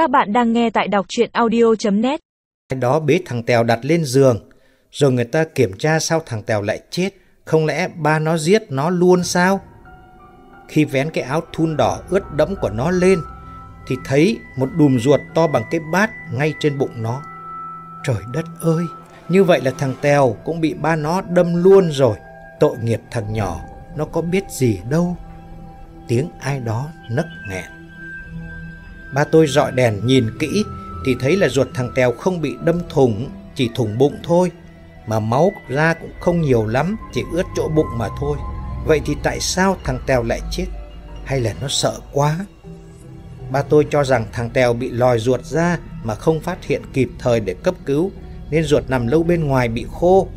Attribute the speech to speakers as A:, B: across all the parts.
A: Các bạn đang nghe tại đọc chuyện audio.net
B: Đó bế thằng Tèo đặt lên giường, rồi người ta kiểm tra sao thằng Tèo lại chết. Không lẽ ba nó giết nó luôn sao? Khi vén cái áo thun đỏ ướt đẫm của nó lên, thì thấy một đùm ruột to bằng cái bát ngay trên bụng nó. Trời đất ơi, như vậy là thằng Tèo cũng bị ba nó đâm luôn rồi. Tội nghiệp thằng nhỏ, nó có biết gì đâu. Tiếng ai đó nấc nghẹn. Ba tôi dọi đèn nhìn kỹ thì thấy là ruột thằng Tèo không bị đâm thủng, chỉ thủng bụng thôi. Mà máu ra cũng không nhiều lắm, chỉ ướt chỗ bụng mà thôi. Vậy thì tại sao thằng Tèo lại chết? Hay là nó sợ quá? Ba tôi cho rằng thằng Tèo bị lòi ruột ra mà không phát hiện kịp thời để cấp cứu, nên ruột nằm lâu bên ngoài bị khô.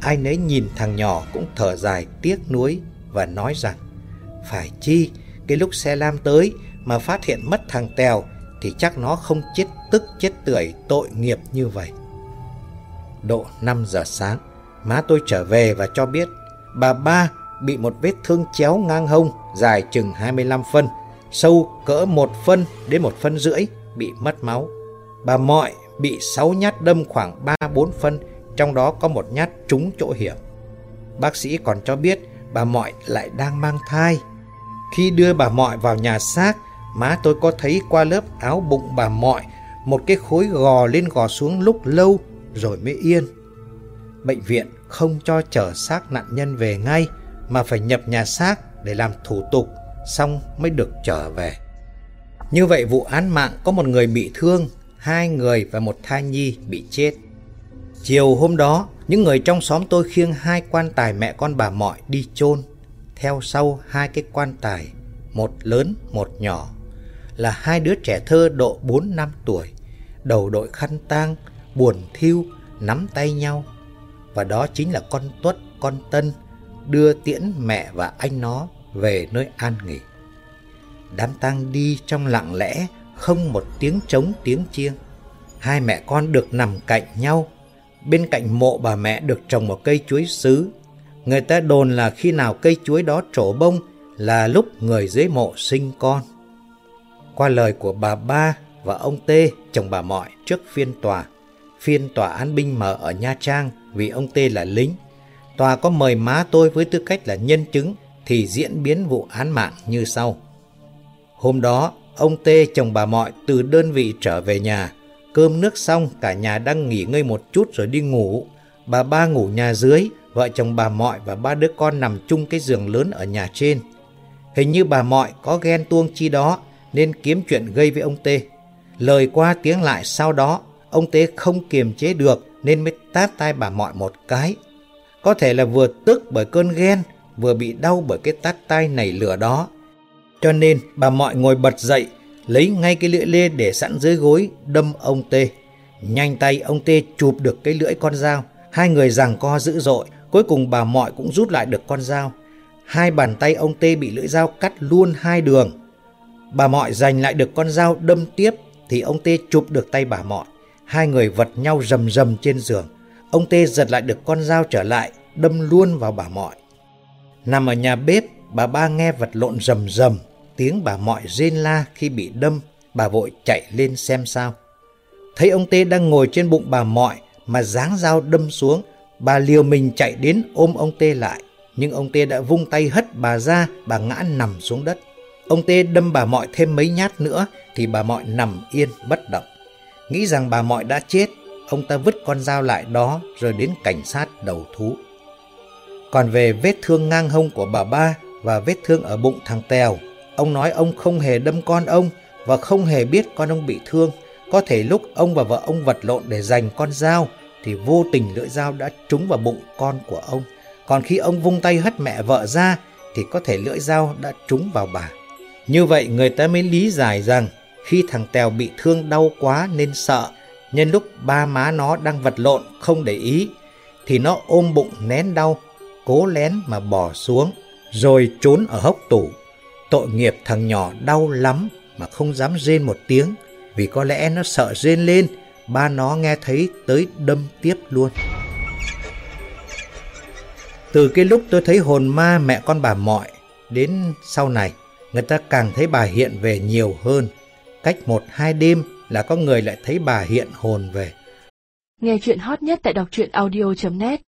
B: Ai nấy nhìn thằng nhỏ cũng thở dài tiếc nuối và nói rằng phải chi cái lúc xe lam tới mà phát hiện mất thằng Tèo thì chắc nó không chết tức chết tưởi tội nghiệp như vậy. Độ 5 giờ sáng, má tôi trở về và cho biết bà ba bị một vết thương chéo ngang hông dài chừng 25 phân, sâu cỡ một phân đến một phân rưỡi, bị mất máu. Bà Mọi bị 6 nhát đâm khoảng 3-4 phân, trong đó có một nhát trúng chỗ hiểm. Bác sĩ còn cho biết bà Mọi lại đang mang thai. Khi đưa bà Mọi vào nhà xác, má tôi có thấy qua lớp áo bụng bà Mọi một cái khối gò lên gò xuống lúc lâu rồi mới yên. Bệnh viện không cho chở xác nạn nhân về ngay mà phải nhập nhà xác để làm thủ tục xong mới được trở về. Như vậy vụ án mạng có một người bị thương, hai người và một thai nhi bị chết. Chiều hôm đó, những người trong xóm tôi khiêng hai quan tài mẹ con bà Mọi đi chôn Theo sau hai cái quan tài, một lớn một nhỏ, là hai đứa trẻ thơ độ 4 năm tuổi, đầu đội khăn tang, buồn thiêu, nắm tay nhau. Và đó chính là con Tuất, con Tân, đưa tiễn mẹ và anh nó về nơi an nghỉ. Đám tang đi trong lặng lẽ, không một tiếng trống tiếng chiêng. Hai mẹ con được nằm cạnh nhau, bên cạnh mộ bà mẹ được trồng một cây chuối sứ. Người ta đồn là khi nào cây chuối đó trổ bông là lúc người dưới mộ sinh con. Qua lời của bà ba và ông Tê, chồng bà Mọi trước phiên tòa, phiên tòa án binh mở ở Nha Trang vì ông Tê là lính. Tòa có mời má tôi với tư cách là nhân chứng thì diễn biến vụ án mạng như sau. Hôm đó, ông Tê chồng bà Mọi từ đơn vị trở về nhà. Cơm nước xong, cả nhà đang nghỉ ngơi một chút rồi đi ngủ. Bà ba ngủ nhà dưới, vợ chồng bà Mọi và ba đứa con nằm chung cái giường lớn ở nhà trên. Hình như bà Mọi có ghen tuông chi đó nên kiếm chuyện gây với ông Tê. Lời qua tiếng lại sau đó, ông Tê không kiềm chế được nên mới tát tay bà Mọi một cái. Có thể là vừa tức bởi cơn ghen, vừa bị đau bởi cái tát tay nảy lửa đó. Cho nên bà Mọi ngồi bật dậy, lấy ngay cái lưỡi lê để sẵn dưới gối, đâm ông Tê. Nhanh tay ông Tê chụp được cái lưỡi con dao. Hai người giằng co dữ dội, cuối cùng bà Mọi cũng rút lại được con dao. Hai bàn tay ông Tê bị lưỡi dao cắt luôn hai đường. Bà Mọi giành lại được con dao đâm tiếp thì ông Tê chụp được tay bà Mọi. Hai người vật nhau rầm rầm trên giường. Ông Tê giật lại được con dao trở lại, đâm luôn vào bà Mọi. Nằm ở nhà bếp, bà ba nghe vật lộn rầm rầm, tiếng bà Mọi rên la khi bị đâm, bà vội chạy lên xem sao. Thấy ông Tê đang ngồi trên bụng bà Mọi mà dáng dao đâm xuống, bà liều mình chạy đến ôm ông Tê lại. Nhưng ông Tê đã vung tay hất bà ra, bà ngã nằm xuống đất. Ông Tê đâm bà Mọi thêm mấy nhát nữa thì bà Mọi nằm yên bất động. Nghĩ rằng bà Mọi đã chết, ông ta vứt con dao lại đó rồi đến cảnh sát đầu thú. Còn về vết thương ngang hông của bà ba và vết thương ở bụng thằng Tèo, ông nói ông không hề đâm con ông và không hề biết con ông bị thương. Có thể lúc ông và vợ ông vật lộn để giành con dao thì vô tình lưỡi dao đã trúng vào bụng con của ông. Còn khi ông vung tay hất mẹ vợ ra thì có thể lưỡi dao đã trúng vào bà. Như vậy người ta mới lý giải rằng khi thằng Tèo bị thương đau quá nên sợ, nhân lúc ba má nó đang vật lộn không để ý, thì nó ôm bụng nén đau, cố lén mà bỏ xuống, rồi trốn ở hốc tủ. Tội nghiệp thằng nhỏ đau lắm mà không dám rên một tiếng, vì có lẽ nó sợ rên lên, ba nó nghe thấy tới đâm tiếp luôn. Từ cái lúc tôi thấy hồn ma mẹ con bà mọi, đến sau này, người ta càng thấy bà hiện về nhiều hơn. Cách một, hai đêm là có người lại thấy bà hiện hồn về.
C: Nghe chuyện hot nhất tại đọc truyện audio.net